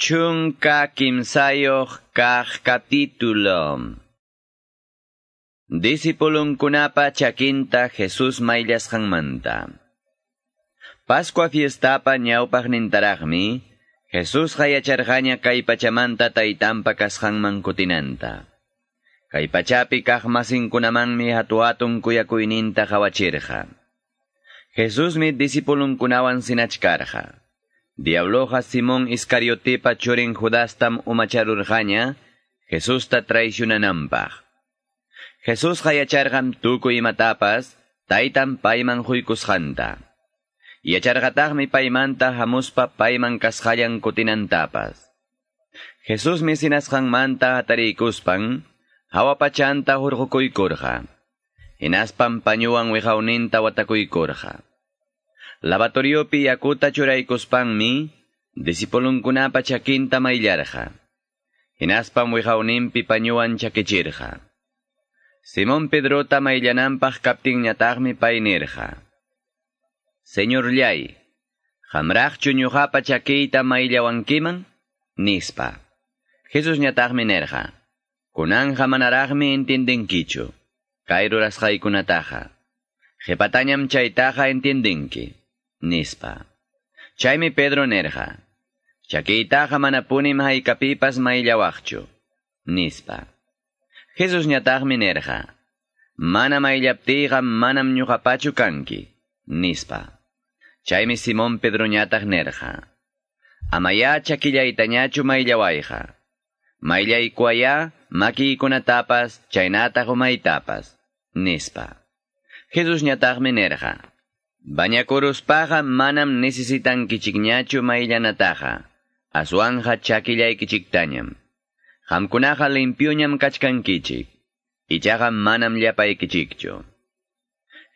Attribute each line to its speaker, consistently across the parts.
Speaker 1: Chunka kimsayoq kaq capítulo. kunapa chakinta Jesús mayllashqanmanta. Pascua fiestapa ñawpaq nintaraqmi, Jesús hayacharqaña kay pachamanta taytanpa kasqanman kutinanta. Kay pachapi kaq masinkunamanmi hatuatun kuyakuyninta hawachirqa. Jesúsmi disipulunkunawan sinachkarqa. Diabloja Simón Iscariotepa churin Judastam umacharurqaña, Jesusta traicionanampaq. Jesús hayacharqam tukuy imatapas, taytan payman huykusqanta. Yacharqataqmi paymanta hamuspa payman kasqallan kutinantapas. Jesús misinasqanmanta hatarikuspan, hawapachanta hurqukuykurqa. Hinaspam pañuwan wiqawninta watakuykurqa. Lavatoriopi yakuta churaykuspanmi, disipulunkunapa chakinta mayllarqa. Hinaspam wiqawninpi pañuwan chakichirqa. Simón Pedrota mayllananpaq kaptinñataqmi pay nirqa. Señor llay, hamraqchu ñuqapa chakiyta mayllawankiman? Nispa. Jesus ñataqmi nerqa. Kunanja manaraqmi entiendinkichu. Kay rurasqaykunataqa. Qhipatañam chaytaqa entiendinki. Nispa. Chaymi Pedro nerqa. Chakiytaqa manapunim haykapipas mayllawaqchu. Nispa. Jesus ñataqmi nerqa. Mana mayllaptiqa manam ñuqapachu kanki. Nispa. Chaymi Simón Pedro ñataq nerqa. Amaya chakillaytañachu mayllawayqa. Mayllaykuaya makiykunatapas chaynataq umaytapas. Nispa. Jesus ñataqmi nerqa. Bañakuruspaqa manam necesitankichikñachu mayllanataqa. Aswanja chakillaykichiktañam. Qamkunaqa limpiuñam kachkankichik. Ichaqa manam llapaykichikchu.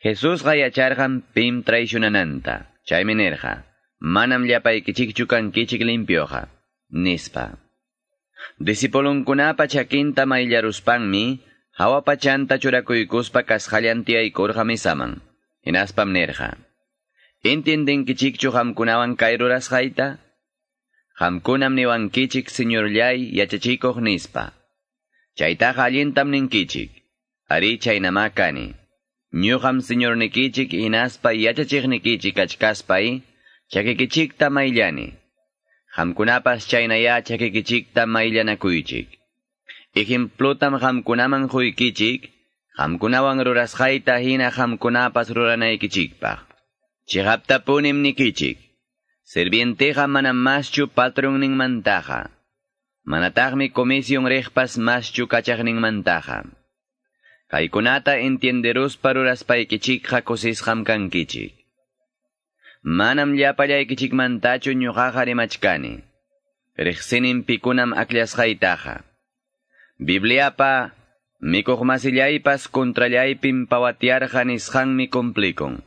Speaker 1: Jesus yacharqan pim traicionananta. Chaymi nerqa. Manam llapaykichikchu kankichik limpioqa. Nispa. Disipulunkunapa chakinta mayllaruspanmi, hawapachanta churakuykuspa kasqallantiaykurqa misaman. Hinaspam nerqa. Entiendinkichikchu hamkunawan kay rurasqayta? Hamkunam niwankichik señorllay yachachikuq nispa. Chaytaqa allintam ninkichik. Ari chaynama kani. Ñuqam señornikichik hinaspa yachachiqnikichik achkaspay, chakikichikta mayllani. Hamkunapas chaynaya chakikichikta mayllanakuychik. Ejemplotam hamkunaman huykichik, hamkunawan rurasqayta hina hamkunapas ruranaykichikpaq. Chihaptapunim nikichik. Sirvienteja manam maschu patronninmantaja. Manataqmi comisión rejpas maschu kachaqninmantaja. Kaykunata entienderuspa ruraspaykichikqa kusisqam kankichik. Manam llapallaykichikmantachu ñuqaqa rimachkani. Riqsinin pikunam aklasqaytaqa. Bibliapa Mikuhmasillaypas kuntrallaypim pawatiarjanisqanmi complicon.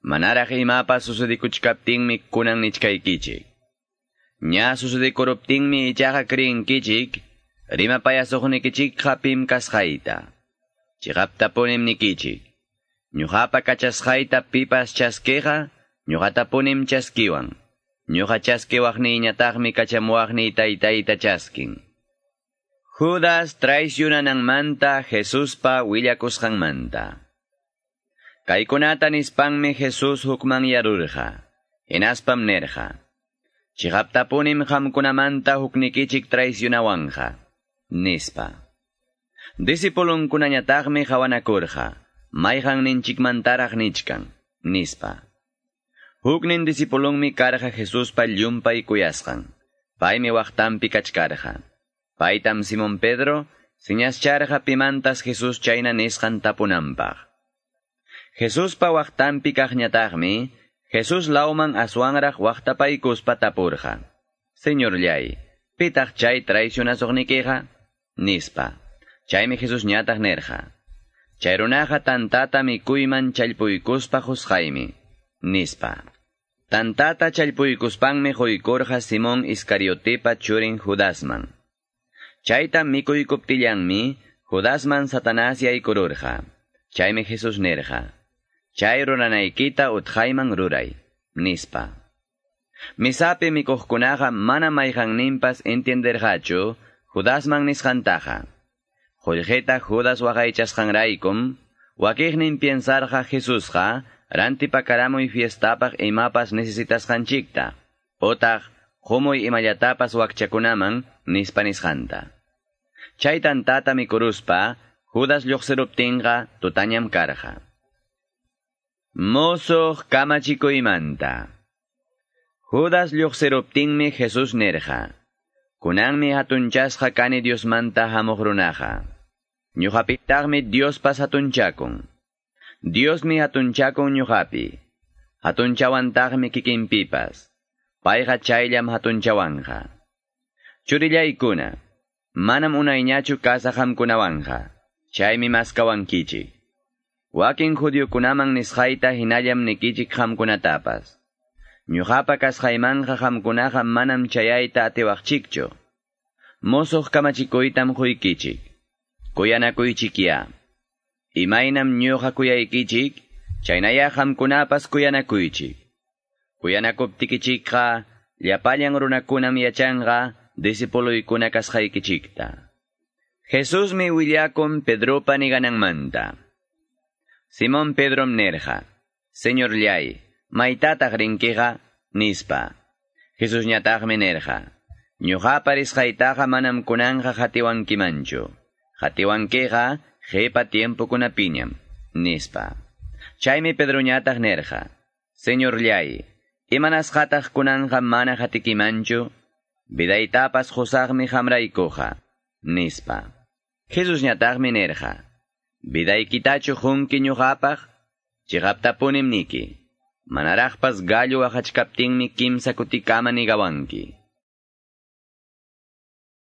Speaker 1: Manaraj imapas susudikuchkaptinmi kunan nichkaykichik. Ña susudikuroptinmi ichaqa kirinkichik, rimapayasuqnikichikqa pimkasqayta. Chiqaptapunim nikichik. Ñuqapa kachasqayta pipas chasqueqa, ñuqatapunim chasquiwan. Ñuqa chasquiwaqniñataqmi kachamuwaqni taytayta chaskin. Judas traisyunan ang manta, Jesus pa willakus kang manta. Kay kunatan ispangme Jesus hukman yarurja, inaspam nerja. Chihaptapunim hamkunamanta huknikichik traisyunawanja, nispa. Disipulun kunanyatagme hawanakurja, maihan ninchikmantaraj nichkan, nispa. Huknin disipulunmi karja Jesus pa lyumpay kuyaskan, paime wahtampi kachkarja. Paytam Simon Pedro, siñascharqa pimantas Jesus chayna nisqan tapunanpaq. Jesuspa waqtampi kaqñataqmi, Jesus lauman aswanraq waqtapaykuspa tapurqa. Señor llay, pitaq chay traicionasoqnikiqa? Nispa. Chaymi Jesus ñataq nerqa. Chay runaqa tantata mikuyman challpuykuspa husqaymi. Nispa. Tantata challpuykuspanmi huykurqa Simón Iscariotepa churin Judasman. Chayta mikuykuptillanmi Judasman Satanás yaykururqa. Chaymi Jesus nerqa. Chay ruranaykita utqayman ruray. Nispa. Misapi mikuqkunaqa mana mayqanninpas entenderqachu Judasman nisqantaqa. Qullqita Judas waqaychasqanraykum, wakiqnin piensarqa Jesusqa rantipakaramuy fiestapaq imapas necesitasqanchikta. Otaq, humuy imallatapas wakchakunaman nispa nisqanta. Chay tantata mikuruspa, Judas lluqsiruptinqa tutañam karqa. Mosoq kamachikuymanta. Judas lluqsiruptinmi Jesús nerqa. Kunanmi hatunchasqa kani Diosmanta hamuq runaqa. Ñuqapitaqmi Diospas hatunchakun. Diosmi hatunchakun ñuqapi. Hatunchawantaqmi kikinpipas. Payqa chayllam hatunchawanqa. Churillaykuna, manam unayñachu mi Chaymi maskawankichik. Wakin judiokunaman nisqayta hinallam nikichik qamkunatapas. Ñuqapa kasqaymanqa qamkunaqa manam chayayta atiwaqchikchu. Mosuq kamachikuytam quykichik. Kuyanakuychikya. Imaynam ñuqa kuyaykichik, chaynaya qamkunapas kuyanakuychik. Kuyanakuptikichikqa, llapallan runakunam yachanqa, disipuluykuna kasqaykichikta. Jesús mi willakun Pedropa nigananmanta. Simón Pedrom nerja. Señor llay, maytataq rinkiqa, nispa. Jesús ñataqmi nerja. Ñuqapa risqaytaqa manam kunanja hatiwankimanchu. Hatiwankiqa, jepa tiempo kunapiñam, nispa. Chaymi Pedro ñataq nerja. Señor llay, imanasqataq kunanja mana hatikimanchu, vidaytapas husaqmi hamraykuqa, nispa. Jesús ñataqmi nerja. Vidaykitachu junki ñuqapaq, chiqaptapunim niki. Manaraqpas gallo ahachkaptinmi kimsa kutikama nigawanki.